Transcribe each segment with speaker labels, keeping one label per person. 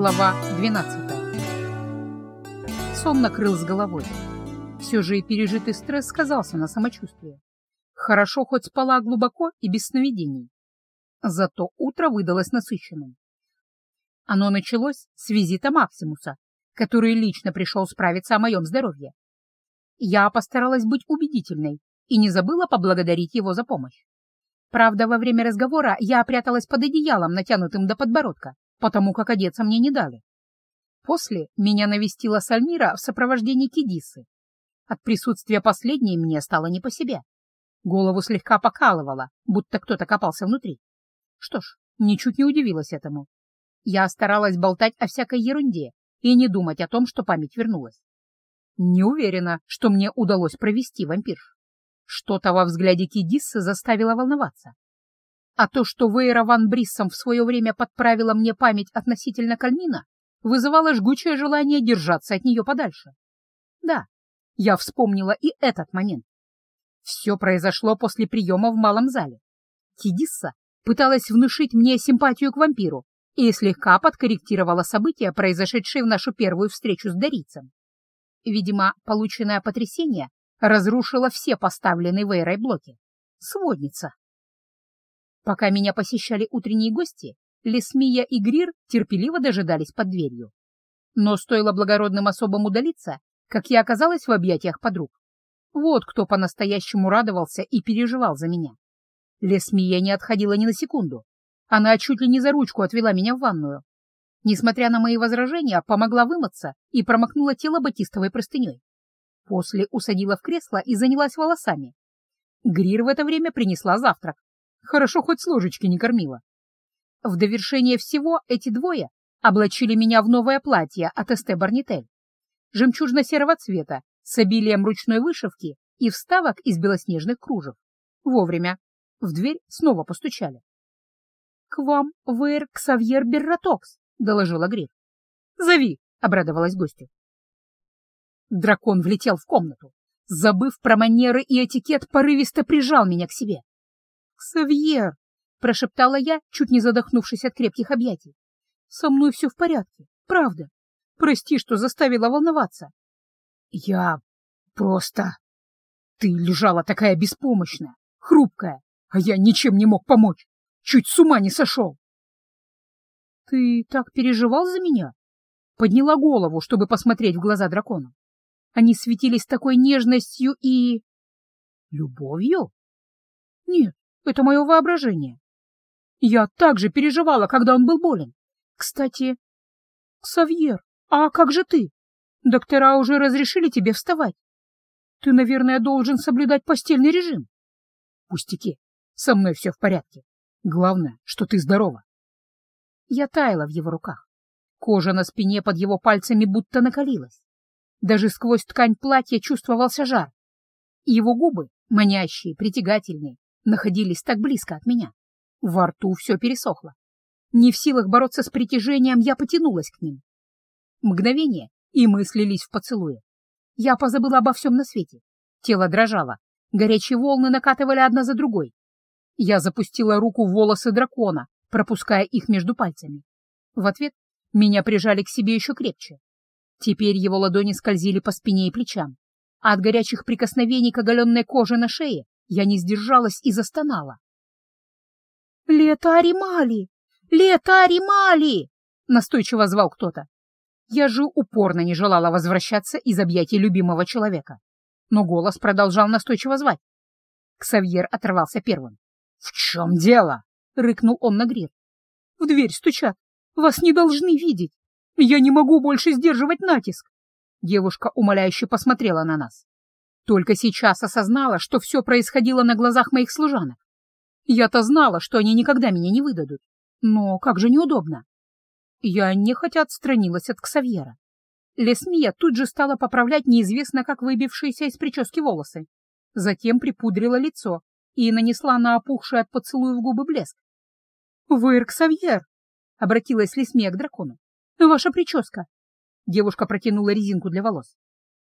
Speaker 1: Глава 12. Сон накрыл с головой. Все же и пережитый стресс сказался на самочувствии. Хорошо хоть спала глубоко и без сновидений. Зато утро выдалось насыщенным. Оно началось с визита Максимуса, который лично пришел справиться о моем здоровье. Я постаралась быть убедительной и не забыла поблагодарить его за помощь. Правда, во время разговора я пряталась под одеялом, натянутым до подбородка, потому как одеться мне не дали. После меня навестила Сальмира в сопровождении Кидисы. От присутствия последней мне стало не по себе. Голову слегка покалывало, будто кто-то копался внутри. Что ж, ничуть не удивилась этому. Я старалась болтать о всякой ерунде и не думать о том, что память вернулась. Не уверена, что мне удалось провести вампирш. Что-то во взгляде Кидиссы заставило волноваться. А то, что Вейра Ван Бриссом в свое время подправила мне память относительно Кальмина, вызывало жгучее желание держаться от нее подальше. Да, я вспомнила и этот момент. Все произошло после приема в малом зале. Кидисса пыталась внушить мне симпатию к вампиру и слегка подкорректировала события, произошедшие в нашу первую встречу с Дарицем. Видимо, полученное потрясение разрушило все поставленные Вейрой блоки. Сводница. Пока меня посещали утренние гости, Лесмия и Грир терпеливо дожидались под дверью. Но стоило благородным особам удалиться, как я оказалась в объятиях подруг. Вот кто по-настоящему радовался и переживал за меня. Лесмия не отходила ни на секунду. Она чуть ли не за ручку отвела меня в ванную. Несмотря на мои возражения, помогла вымыться и промокнула тело батистовой простыней. После усадила в кресло и занялась волосами. Грир в это время принесла завтрак, Хорошо хоть с ложечки не кормила. В довершение всего эти двое облачили меня в новое платье от Эсте Барнитель. Жемчужно-серого цвета, с обилием ручной вышивки и вставок из белоснежных кружев. Вовремя. В дверь снова постучали. — К вам, Вэр Ксавьер Берратокс, — доложила Гриф. — Зови, — обрадовалась гостья. Дракон влетел в комнату. Забыв про манеры и этикет, порывисто прижал меня к себе. «Ксавьер!» — прошептала я, чуть не задохнувшись от крепких объятий. «Со мной все в порядке, правда. Прости, что заставила волноваться». «Я просто...» «Ты лежала такая беспомощная, хрупкая, а я ничем не мог помочь. Чуть с ума не сошел». «Ты так переживал за меня?» Подняла голову, чтобы посмотреть в глаза дракона. Они светились такой нежностью и... любовью? Нет, это мое воображение. Я также переживала, когда он был болен. Кстати, Савьер, а как же ты? Доктора уже разрешили тебе вставать. Ты, наверное, должен соблюдать постельный режим. Пустяки, со мной все в порядке. Главное, что ты здорова. Я таяла в его руках. Кожа на спине под его пальцами будто накалилась. Даже сквозь ткань платья чувствовался жар. Его губы, манящие, притягательные, находились так близко от меня. Во рту все пересохло. Не в силах бороться с притяжением, я потянулась к ним. Мгновение, и мы слились в поцелуе. Я позабыла обо всем на свете. Тело дрожало, горячие волны накатывали одна за другой. Я запустила руку в волосы дракона, пропуская их между пальцами. В ответ меня прижали к себе еще крепче. Теперь его ладони скользили по спине и плечам, а от горячих прикосновений к оголенной коже на шее я не сдержалась и застонала. «Летари Мали! Летари Мали!» — настойчиво звал кто-то. Я же упорно не желала возвращаться из объятий любимого человека. Но голос продолжал настойчиво звать. Ксавьер оторвался первым. «В чем дело?» — рыкнул он на Грир. «В дверь стучат. Вас не должны видеть. Я не могу больше сдерживать натиск». Девушка умоляюще посмотрела на нас. Только сейчас осознала, что все происходило на глазах моих служанок. Я-то знала, что они никогда меня не выдадут. Но как же неудобно. Я нехотя отстранилась от Ксавьера. Лесмия тут же стала поправлять неизвестно как выбившиеся из прически волосы. Затем припудрила лицо и нанесла на опухший от поцелуев губы блеск. «Вы Ксавьер!» — обратилась Лесмия к дракону. «Ваша прическа!» Девушка протянула резинку для волос.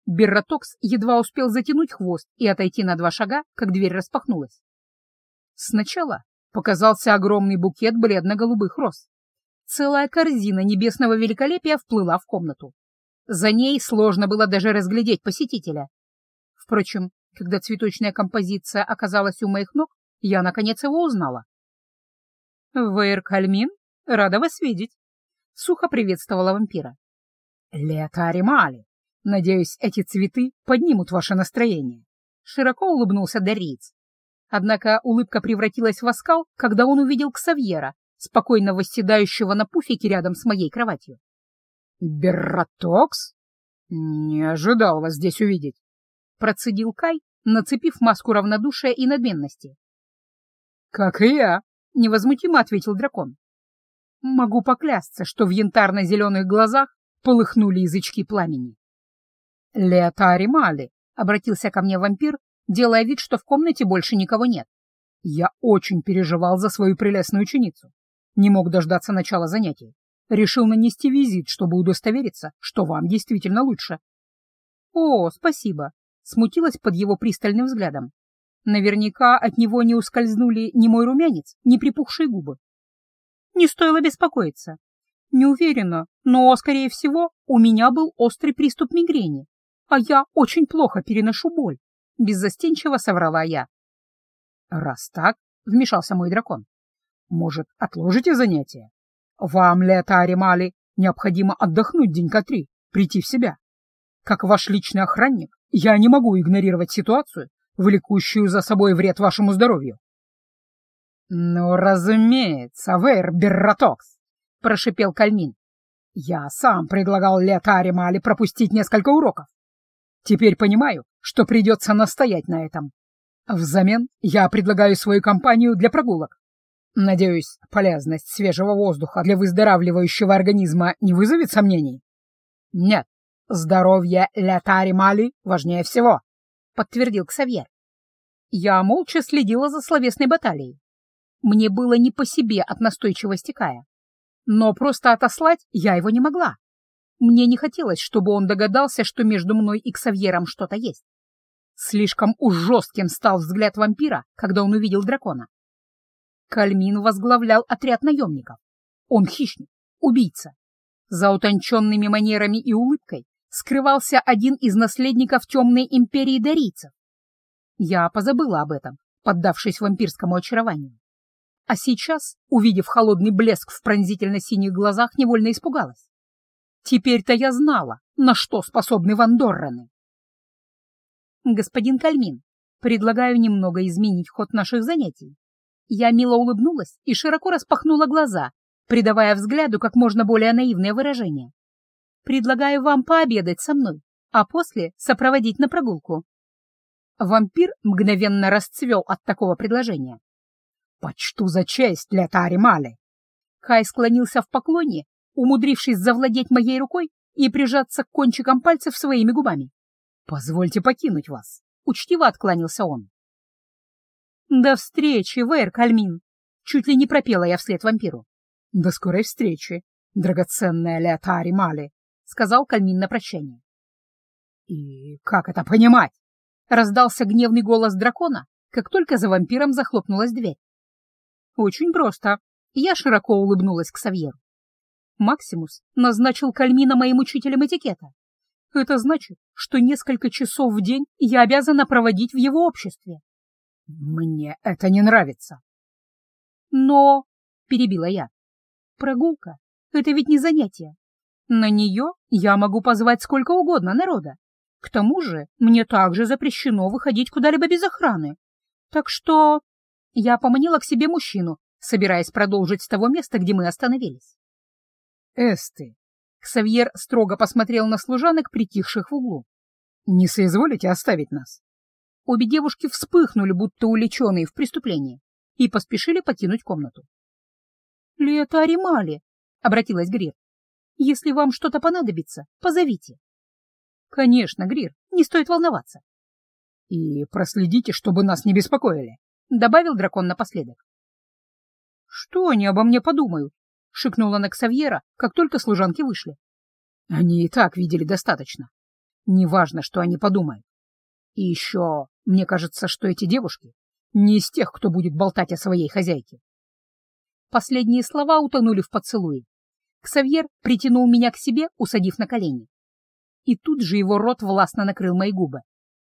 Speaker 1: Берротокс едва успел затянуть хвост и отойти на два шага, как дверь распахнулась. Сначала показался огромный букет бледно-голубых роз. целая корзина небесного великолепия вплыла в комнату. За ней сложно было даже разглядеть посетителя. Впрочем, когда цветочная композиция оказалась у моих ног, я, наконец, его узнала. «Вейр Кальмин, рада вас видеть», — сухо приветствовала вампира. «Лето Аримали. Надеюсь, эти цветы поднимут ваше настроение», — широко улыбнулся Дариц. Однако улыбка превратилась в оскал, когда он увидел Ксавьера, спокойно восседающего на пуфике рядом с моей кроватью. «Берратокс? Не ожидал вас здесь увидеть», — процедил Кай, нацепив маску равнодушия и надменности. «Как и я», — невозмутимо ответил дракон. «Могу поклясться, что в янтарно-зеленых глазах полыхнули язычки пламени». «Леотари Мали», — обратился ко мне вампир, делая вид, что в комнате больше никого нет. Я очень переживал за свою прелестную ученицу. Не мог дождаться начала занятий. Решил нанести визит, чтобы удостовериться, что вам действительно лучше. «О, спасибо», — смутилась под его пристальным взглядом. Наверняка от него не ускользнули ни мой румянец, ни припухшие губы. Не стоило беспокоиться. Не уверена, но, скорее всего, у меня был острый приступ мигрени, а я очень плохо переношу боль. Беззастенчиво соврала я. Раз так, вмешался мой дракон, может, отложите занятия? Вам, Лето Аримали, необходимо отдохнуть денька три, прийти в себя. Как ваш личный охранник, я не могу игнорировать ситуацию, влекущую за собой вред вашему здоровью. «Ну, разумеется, Вейр Берратокс», — прошипел Кальмин. «Я сам предлагал Лето Аримали пропустить несколько уроков. Теперь понимаю, что придется настоять на этом. Взамен я предлагаю свою компанию для прогулок. Надеюсь, полезность свежего воздуха для выздоравливающего организма не вызовет сомнений? Нет, здоровье Лятари Мали важнее всего, подтвердил Ксавьер. Я молча следила за словесной баталией. Мне было не по себе от настойчивости Кая. Но просто отослать я его не могла. Мне не хотелось, чтобы он догадался, что между мной и Ксавьером что-то есть. Слишком уж жестким стал взгляд вампира, когда он увидел дракона. Кальмин возглавлял отряд наемников. Он хищник, убийца. За утонченными манерами и улыбкой скрывался один из наследников темной империи дарийцев. Я позабыла об этом, поддавшись вампирскому очарованию. А сейчас, увидев холодный блеск в пронзительно-синих глазах, невольно испугалась. Теперь-то я знала, на что способны вандорраны. Господин Кальмин, предлагаю немного изменить ход наших занятий. Я мило улыбнулась и широко распахнула глаза, придавая взгляду как можно более наивное выражение. Предлагаю вам пообедать со мной, а после сопроводить на прогулку. Вампир мгновенно расцвел от такого предложения. «Почту за честь для Тари Мали!» Кай склонился в поклоне умудрившись завладеть моей рукой и прижаться к кончикам пальцев своими губами. «Позвольте покинуть вас», — учтиво откланялся он. «До встречи, Вэр Кальмин!» — чуть ли не пропела я вслед вампиру. «До скорой встречи, драгоценная Леотари Мали», — сказал Кальмин на прощание. «И как это понимать?» — раздался гневный голос дракона, как только за вампиром захлопнулась дверь. «Очень просто». Я широко улыбнулась к Савьеру. Максимус назначил Кальмина моим учителем этикета. Это значит, что несколько часов в день я обязана проводить в его обществе. Мне это не нравится. Но, — перебила я, — прогулка — это ведь не занятие. На нее я могу позвать сколько угодно народа. К тому же мне также запрещено выходить куда-либо без охраны. Так что я поманила к себе мужчину, собираясь продолжить с того места, где мы остановились. Эсты. Ксавьер строго посмотрел на служанок, притихших в углу. «Не соизволите оставить нас?» Обе девушки вспыхнули, будто уличенные в преступлении, и поспешили покинуть комнату. «Лето Аримали», — обратилась Грир. «Если вам что-то понадобится, позовите». «Конечно, Грир, не стоит волноваться». «И проследите, чтобы нас не беспокоили», — добавил дракон напоследок. «Что они обо мне подумают?» — шикнула на Ксавьера, как только служанки вышли. Они и так видели достаточно. Неважно, что они подумают. И еще, мне кажется, что эти девушки не из тех, кто будет болтать о своей хозяйке. Последние слова утонули в поцелуе, Ксавьер притянул меня к себе, усадив на колени. И тут же его рот властно накрыл мои губы.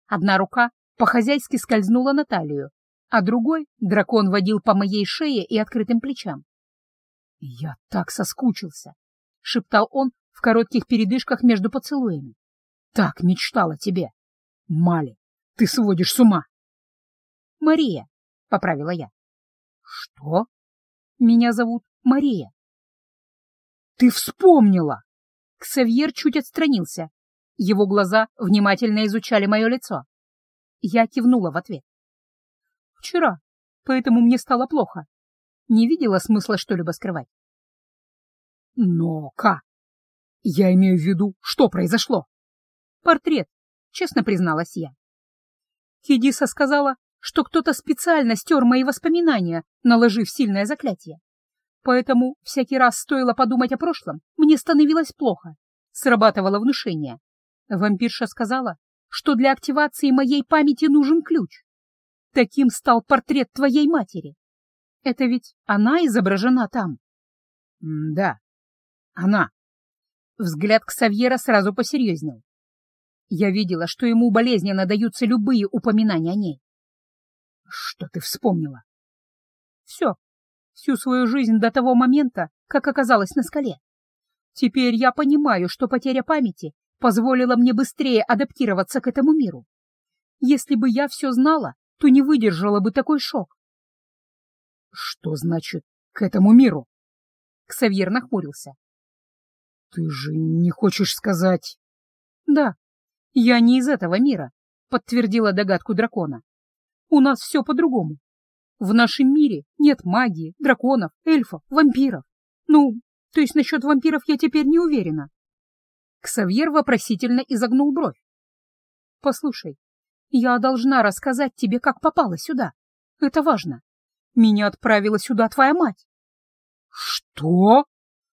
Speaker 1: Одна рука по-хозяйски скользнула на талию, а другой дракон водил по моей шее и открытым плечам. «Я так соскучился!» — шептал он в коротких передышках между поцелуями. «Так мечтал о тебе! Мали, ты сводишь с ума!» «Мария!» — поправила я. «Что?» «Меня зовут Мария». «Ты вспомнила!» Ксавьер чуть отстранился. Его глаза внимательно изучали мое лицо. Я кивнула в ответ. «Вчера, поэтому мне стало плохо. Не видела смысла что-либо скрывать». «Но как? Я имею в виду, что произошло?» «Портрет», — честно призналась я. Хидиса сказала, что кто-то специально стер мои воспоминания, наложив сильное заклятие. Поэтому всякий раз стоило подумать о прошлом, мне становилось плохо. Срабатывало внушение. Вампирша сказала, что для активации моей памяти нужен ключ. Таким стал портрет твоей матери. Это ведь она изображена там? Да, она. Взгляд Ксавьера сразу посерьезнел. Я видела, что ему болезненно даются любые упоминания о ней. Что ты вспомнила? Все. Всю свою жизнь до того момента, как оказалась на скале. Теперь я понимаю, что потеря памяти позволила мне быстрее адаптироваться к этому миру. Если бы я все знала, то не выдержала бы такой шок. Что значит «к этому миру»? Ксавьер нахмурился. Ты же не хочешь сказать... Да, я не из этого мира, подтвердила догадку дракона. У нас все по-другому. В нашем мире нет магии, драконов, эльфов, вампиров. Ну, то есть насчет вампиров я теперь не уверена. Ксавьер вопросительно изогнул бровь. Послушай, я должна рассказать тебе, как попала сюда. Это важно. Меня отправила сюда твоя мать. Что?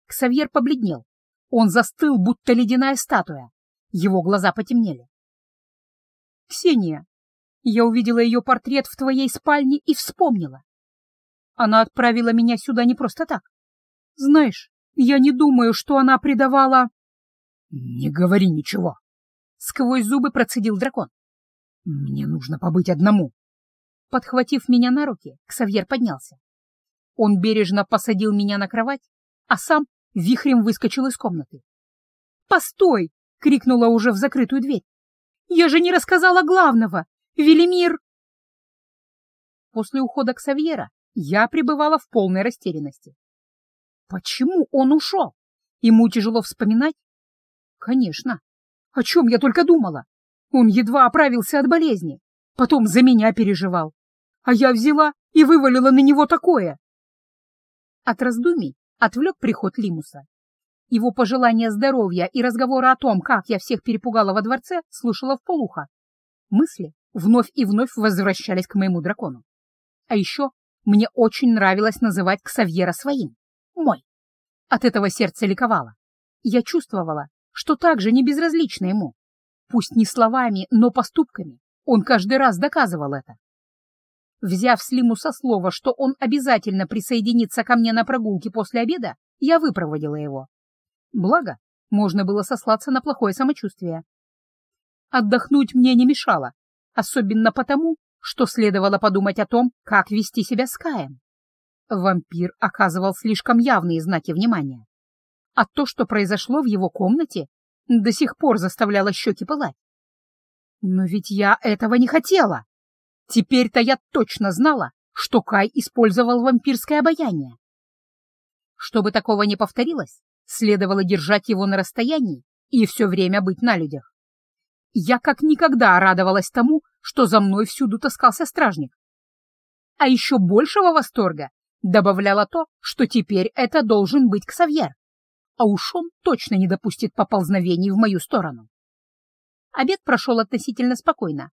Speaker 1: Ксавьер побледнел. Он застыл, будто ледяная статуя. Его глаза потемнели. Ксения, я увидела ее портрет в твоей спальне и вспомнила. Она отправила меня сюда не просто так. Знаешь, я не думаю, что она предавала... Не говори ничего. Сквозь зубы процедил дракон. Мне нужно побыть одному. Подхватив меня на руки, Ксавьер поднялся. Он бережно посадил меня на кровать, а сам вихрем выскочил из комнаты. «Постой!» — крикнула уже в закрытую дверь. «Я же не рассказала главного! Велимир!» После ухода Ксавьера я пребывала в полной растерянности. Почему он ушел? Ему тяжело вспоминать? Конечно. О чем я только думала? Он едва оправился от болезни, потом за меня переживал. А я взяла и вывалила на него такое. От раздумий отвлек приход Лимуса. Его пожелания здоровья и разговоры о том, как я всех перепугала во дворце, слушала в полухо. Мысли вновь и вновь возвращались к моему дракону. А еще мне очень нравилось называть Ксавьера своим, мой. От этого сердце ликовало. Я чувствовала, что также не безразлично ему. Пусть не словами, но поступками. Он каждый раз доказывал это. Взяв Слиму со слова, что он обязательно присоединится ко мне на прогулке после обеда, я выпроводила его. Благо, можно было сослаться на плохое самочувствие. Отдохнуть мне не мешало, особенно потому, что следовало подумать о том, как вести себя с Каем. Вампир оказывал слишком явные знаки внимания. А то, что произошло в его комнате, до сих пор заставляло щеки пылать. Но ведь я этого не хотела. Теперь-то я точно знала, что Кай использовал вампирское обаяние. Чтобы такого не повторилось, следовало держать его на расстоянии и все время быть на людях. Я как никогда радовалась тому, что за мной всюду таскался стражник. А еще большего восторга добавляло то, что теперь это должен быть Ксавьер, а уж он точно не допустит поползновений в мою сторону. Обед прошел относительно спокойно.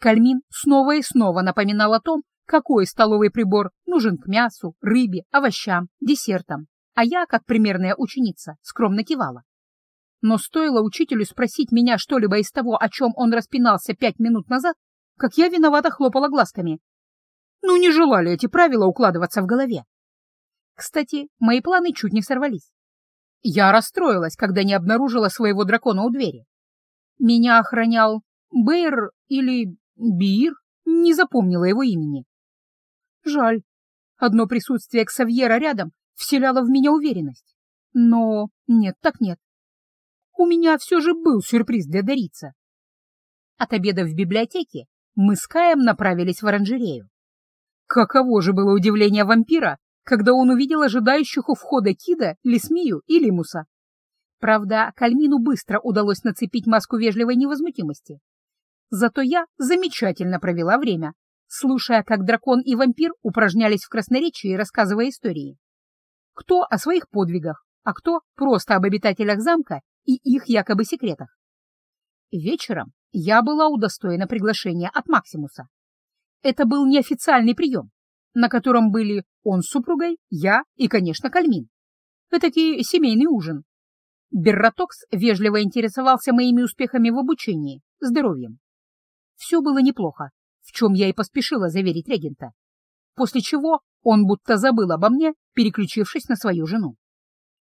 Speaker 1: Кальмин снова и снова напоминал о том, какой столовый прибор нужен к мясу, рыбе, овощам, десертам, а я, как примерная ученица, скромно кивала. Но стоило учителю спросить меня что-либо из того, о чем он распинался пять минут назад, как я виновато хлопала глазками. Ну, не желали эти правила укладываться в голове. Кстати, мои планы чуть не сорвались. Я расстроилась, когда не обнаружила своего дракона у двери. Меня охранял Бэйр или Бир, не запомнила его имени. Жаль. Одно присутствие Ксавьера рядом вселяло в меня уверенность. Но нет так нет. У меня все же был сюрприз для Дорица. От обеда в библиотеке мы с Каем направились в оранжерею. Каково же было удивление вампира, когда он увидел ожидающих у входа Кида, Лисмию и Лимуса. Правда, Кальмину быстро удалось нацепить маску вежливой невозмутимости. Зато я замечательно провела время, слушая, как дракон и вампир упражнялись в красноречии, рассказывая истории. Кто о своих подвигах, а кто просто об обитателях замка и их якобы секретах. Вечером я была удостоена приглашения от Максимуса. Это был неофициальный прием, на котором были он с супругой, я и, конечно, Кальмин. Этакий семейный ужин. Берратокс вежливо интересовался моими успехами в обучении, здоровьем. Все было неплохо, в чем я и поспешила заверить регента. После чего он будто забыл обо мне, переключившись на свою жену.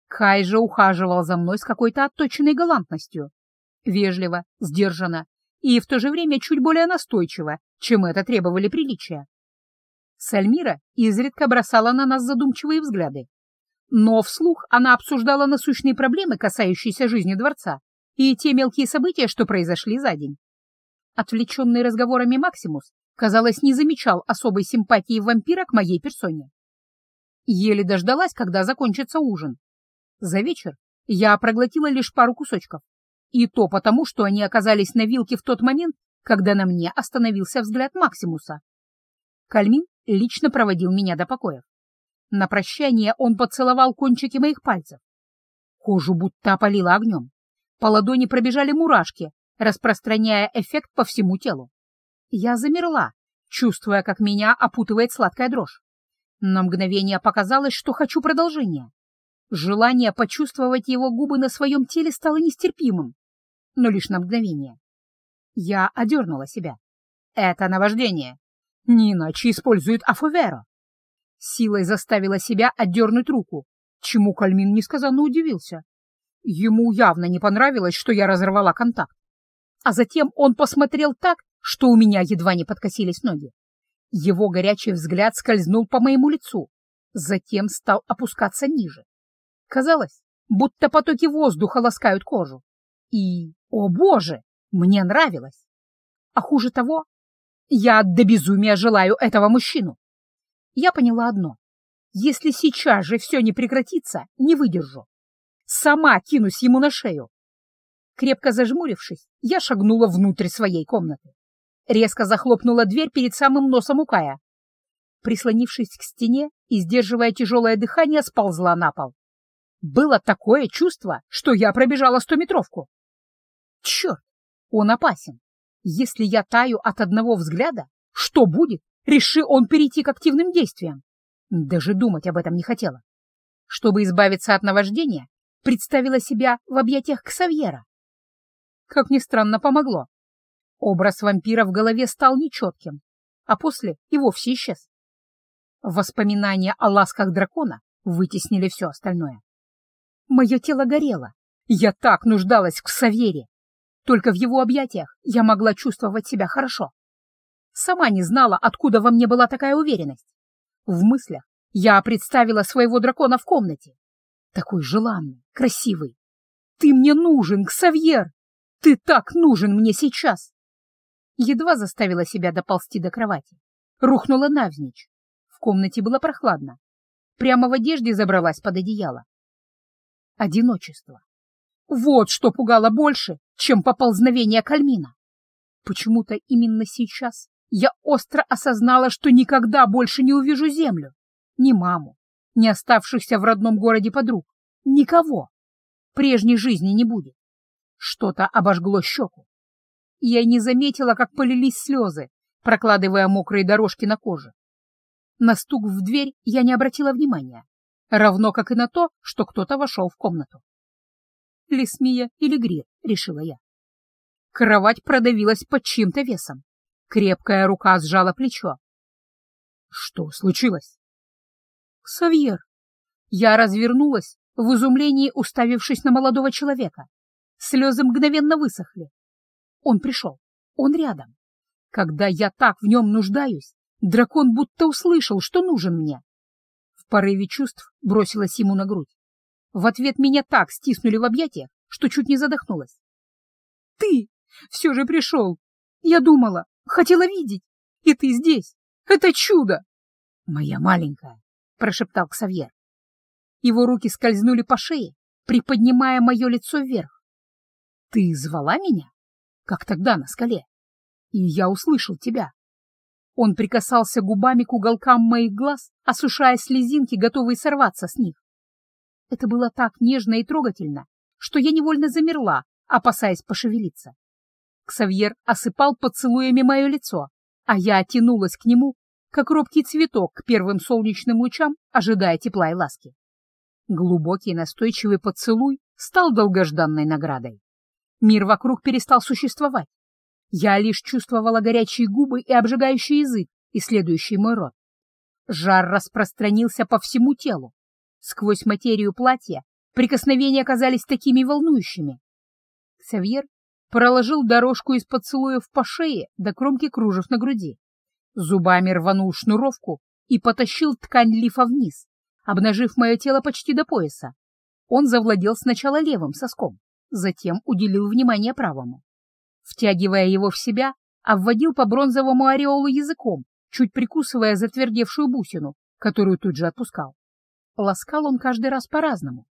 Speaker 1: Кай же ухаживал за мной с какой-то отточенной галантностью. Вежливо, сдержанно и в то же время чуть более настойчиво, чем это требовали приличия. Сальмира изредка бросала на нас задумчивые взгляды. Но вслух она обсуждала насущные проблемы, касающиеся жизни дворца, и те мелкие события, что произошли за день. Отвлеченный разговорами Максимус, казалось, не замечал особой симпатии вампира к моей персоне. Еле дождалась, когда закончится ужин. За вечер я проглотила лишь пару кусочков, и то потому, что они оказались на вилке в тот момент, когда на мне остановился взгляд Максимуса. Кальмин лично проводил меня до покоев. На прощание он поцеловал кончики моих пальцев. Кожу будто опалило огнем. По ладони пробежали мурашки, распространяя эффект по всему телу. Я замерла, чувствуя, как меня опутывает сладкая дрожь. На мгновение показалось, что хочу продолжения. Желание почувствовать его губы на своем теле стало нестерпимым, но лишь на мгновение. Я одернула себя. Это наваждение. Не иначе использует Афуверо. Силой заставила себя отдернуть руку, чему Кальмин несказанно удивился. Ему явно не понравилось, что я разорвала контакт. А затем он посмотрел так, что у меня едва не подкосились ноги. Его горячий взгляд скользнул по моему лицу, затем стал опускаться ниже. Казалось, будто потоки воздуха ласкают кожу. И, о боже, мне нравилось. А хуже того, я до безумия желаю этого мужчину. Я поняла одно. Если сейчас же все не прекратится, не выдержу. Сама кинусь ему на шею. Крепко зажмурившись, я шагнула внутрь своей комнаты. Резко захлопнула дверь перед самым носом у Кая. Прислонившись к стене и сдерживая тяжелое дыхание, сползла на пол. Было такое чувство, что я пробежала стометровку. Черт, он опасен. Если я таю от одного взгляда, что будет, реши он перейти к активным действиям? Даже думать об этом не хотела. Чтобы избавиться от наваждения, представила себя в объятиях Ксавьера. Как ни странно, помогло. Образ вампира в голове стал нечетким, а после и вовсе исчез. Воспоминания о ласках дракона вытеснили все остальное. Мое тело горело. Я так нуждалась в Ксавере. Только в его объятиях я могла чувствовать себя хорошо. Сама не знала, откуда во мне была такая уверенность. В мыслях я представила своего дракона в комнате. Такой желанный, красивый. Ты мне нужен, Ксавьер! Ты так нужен мне сейчас! Едва заставила себя доползти до кровати. Рухнула навзничь. В комнате было прохладно. Прямо в одежде забралась под одеяло. Одиночество. Вот что пугало больше, чем поползновение Кальмина. Почему-то именно сейчас я остро осознала, что никогда больше не увижу землю, ни маму, ни оставшихся в родном городе подруг, никого. Прежней жизни не будет. Что-то обожгло щеку. Я не заметила, как полились слезы, прокладывая мокрые дорожки на коже. На стук в дверь я не обратила внимания, равно как и на то, что кто-то вошел в комнату. Лесмия или Грир, решила я. Кровать продавилась под чьим-то весом. Крепкая рука сжала плечо. Что случилось? Ксавьер. Я развернулась, в изумлении уставившись на молодого человека. Слезы мгновенно высохли. Он пришел, он рядом. Когда я так в нем нуждаюсь, дракон будто услышал, что нужен мне. В порыве чувств бросилась ему на грудь. В ответ меня так стиснули в объятиях, что чуть не задохнулась. «Ты все же пришел! Я думала, хотела видеть, и ты здесь! Это чудо!» «Моя маленькая!» — прошептал Ксавьер. Его руки скользнули по шее, приподнимая мое лицо вверх. «Ты звала меня? Как тогда на скале? И я услышал тебя!» Он прикасался губами к уголкам моих глаз, осушая слезинки, готовые сорваться с них. Это было так нежно и трогательно, что я невольно замерла, опасаясь пошевелиться. Ксавьер осыпал поцелуями мое лицо, а я оттянулась к нему, как робкий цветок к первым солнечным лучам, ожидая тепла и ласки. Глубокий настойчивый поцелуй стал долгожданной наградой. Мир вокруг перестал существовать. Я лишь чувствовала горячие губы и обжигающий язык, исследующий мой рот. Жар распространился по всему телу, Сквозь материю платья прикосновения оказались такими волнующими. Ксавьер проложил дорожку из поцелуев по шее до кромки кружев на груди. Зубами рванул шнуровку и потащил ткань лифа вниз, обнажив мое тело почти до пояса. Он завладел сначала левым соском, затем уделил внимание правому. Втягивая его в себя, обводил по бронзовому ореолу языком, чуть прикусывая затвердевшую бусину, которую тут же отпускал. Ласкал он каждый раз по-разному.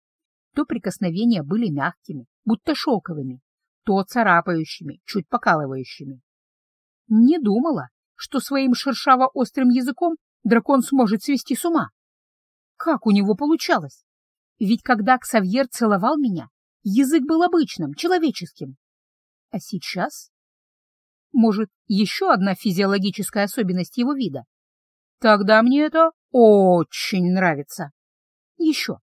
Speaker 1: То прикосновения были мягкими, будто шелковыми, то царапающими, чуть покалывающими. Не думала, что своим шершаво-острым языком дракон сможет свести с ума. Как у него получалось? Ведь когда Ксавьер целовал меня, язык был обычным, человеческим. А сейчас? Может, еще одна физиологическая особенность его вида? Тогда мне это очень нравится. Еще.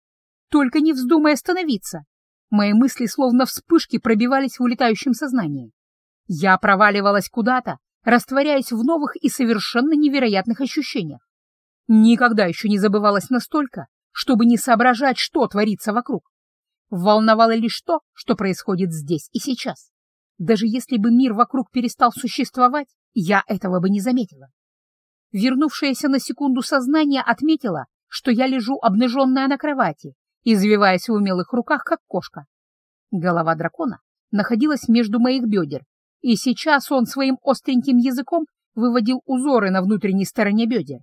Speaker 1: Только не вздумай остановиться. Мои мысли словно вспышки пробивались в улетающем сознании. Я проваливалась куда-то, растворяясь в новых и совершенно невероятных ощущениях. Никогда еще не забывалась настолько, чтобы не соображать, что творится вокруг. Волновало лишь то, что происходит здесь и сейчас. Даже если бы мир вокруг перестал существовать, я этого бы не заметила. Вернувшееся на секунду сознание отметила, что я лежу обнаженная на кровати, извиваясь в умелых руках, как кошка. Голова дракона находилась между моих бедер, и сейчас он своим остреньким языком выводил узоры на внутренней стороне бедер.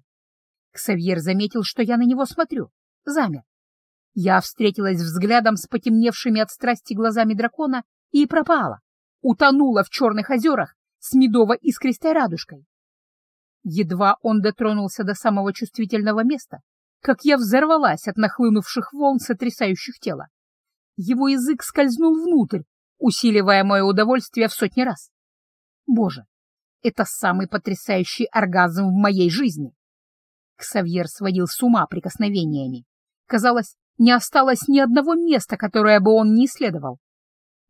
Speaker 1: Ксавьер заметил, что я на него смотрю, замер. Я встретилась взглядом с потемневшими от страсти глазами дракона и пропала, утонула в черных озерах с медово-искристой радужкой. Едва он дотронулся до самого чувствительного места, как я взорвалась от нахлынувших волн, сотрясающих тело. Его язык скользнул внутрь, усиливая мое удовольствие в сотни раз. Боже, это самый потрясающий оргазм в моей жизни. Ксавьер сводил с ума прикосновениями. Казалось, не осталось ни одного места, которое бы он не исследовал.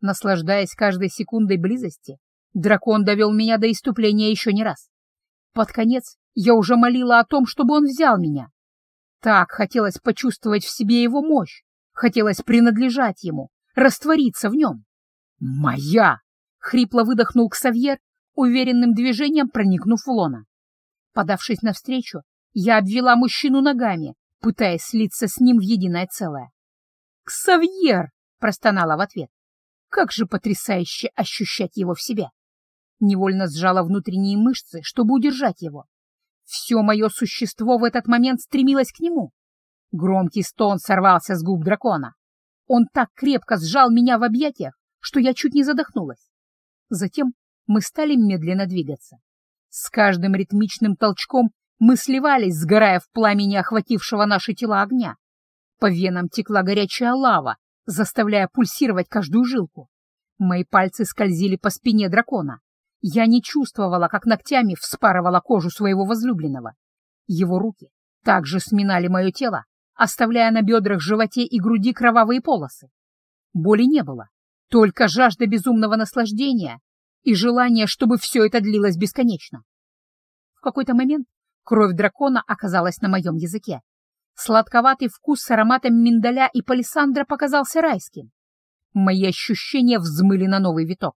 Speaker 1: Наслаждаясь каждой секундой близости, дракон довел меня до иступления еще не раз. Под конец я уже молила о том, чтобы он взял меня, так хотелось почувствовать в себе его мощь, хотелось принадлежать ему, раствориться в нем. «Моя!» — хрипло выдохнул Ксавьер, уверенным движением проникнув в лона. Подавшись навстречу, я обвела мужчину ногами, пытаясь слиться с ним в единое целое. «Ксавьер!» — простонала в ответ. «Как же потрясающе ощущать его в себе!» Невольно сжала внутренние мышцы, чтобы удержать его. Все мое существо в этот момент стремилось к нему. Громкий стон сорвался с губ дракона. Он так крепко сжал меня в объятиях, что я чуть не задохнулась. Затем мы стали медленно двигаться. С каждым ритмичным толчком мы сливались, сгорая в пламени охватившего наши тела огня. По венам текла горячая лава, заставляя пульсировать каждую жилку. Мои пальцы скользили по спине дракона. Я не чувствовала, как ногтями вспарывала кожу своего возлюбленного. Его руки также сминали мое тело, оставляя на бедрах, животе и груди кровавые полосы. Боли не было, только жажда безумного наслаждения и желание, чтобы все это длилось бесконечно. В какой-то момент кровь дракона оказалась на моем языке. Сладковатый вкус с ароматом миндаля и палисандра показался райским. Мои ощущения взмыли на новый виток.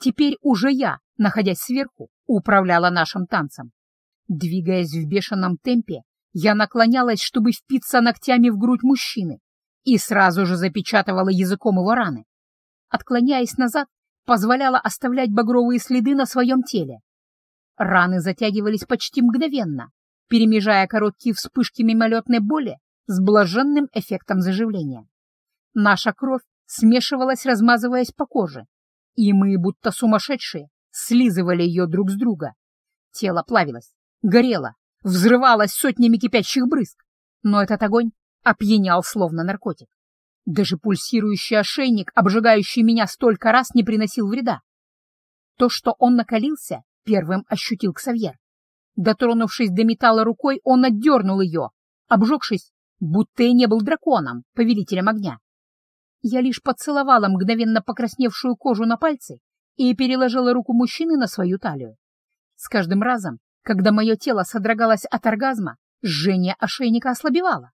Speaker 1: Теперь уже я, находясь сверху, управляла нашим танцем. Двигаясь в бешеном темпе, я наклонялась, чтобы впиться ногтями в грудь мужчины, и сразу же запечатывала языком его раны. Отклоняясь назад, позволяла оставлять багровые следы на своем теле. Раны затягивались почти мгновенно, перемежая короткие вспышки мимолетной боли с блаженным эффектом заживления. Наша кровь смешивалась, размазываясь по коже, и мы, будто сумасшедшие, слизывали ее друг с друга. Тело плавилось, горело, взрывалось сотнями кипящих брызг, но этот огонь опьянял словно наркотик. Даже пульсирующий ошейник, обжигающий меня столько раз, не приносил вреда. То, что он накалился, первым ощутил Ксавьер. Дотронувшись до металла рукой, он отдернул ее, обжегшись, будто и не был драконом, повелителем огня. Я лишь поцеловала мгновенно покрасневшую кожу на пальцы и переложила руку мужчины на свою талию. С каждым разом, когда мое тело содрогалось от оргазма, жжение ошейника ослабевало,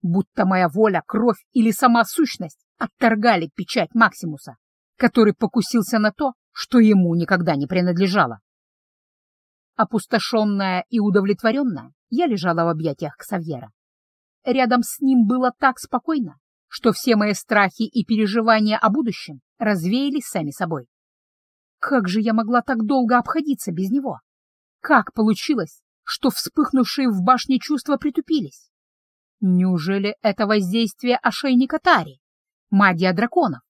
Speaker 1: будто моя воля, кровь или сама сущность отторгали печать Максимуса, который покусился на то, что ему никогда не принадлежало. Опустошенная и удовлетворенная, я лежала в объятиях Ксавьера. Рядом с ним было так спокойно, что все мои страхи и переживания о будущем развеялись сами собой. Как же я могла так долго обходиться без него? Как получилось, что вспыхнувшие в башне чувства притупились? Неужели это воздействие ошейника Тари? Магия драконов?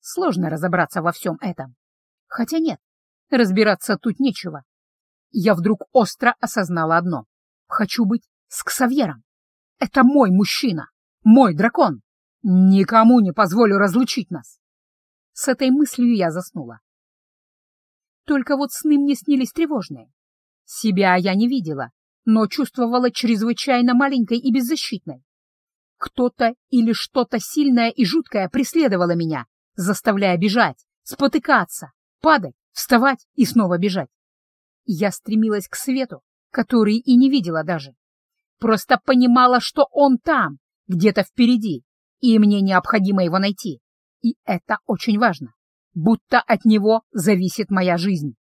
Speaker 1: Сложно разобраться во всем этом. Хотя нет, разбираться тут нечего. Я вдруг остро осознала одно. Хочу быть с Ксавьером. Это мой мужчина, мой дракон. Никому не позволю разлучить нас. С этой мыслью я заснула. Только вот сны мне снились тревожные. Себя я не видела, но чувствовала чрезвычайно маленькой и беззащитной. Кто-то или что-то сильное и жуткое преследовало меня, заставляя бежать, спотыкаться, падать, вставать и снова бежать. Я стремилась к свету, который и не видела даже. Просто понимала, что он там, где-то впереди, и мне необходимо его найти. И это очень важно, будто от него зависит моя жизнь.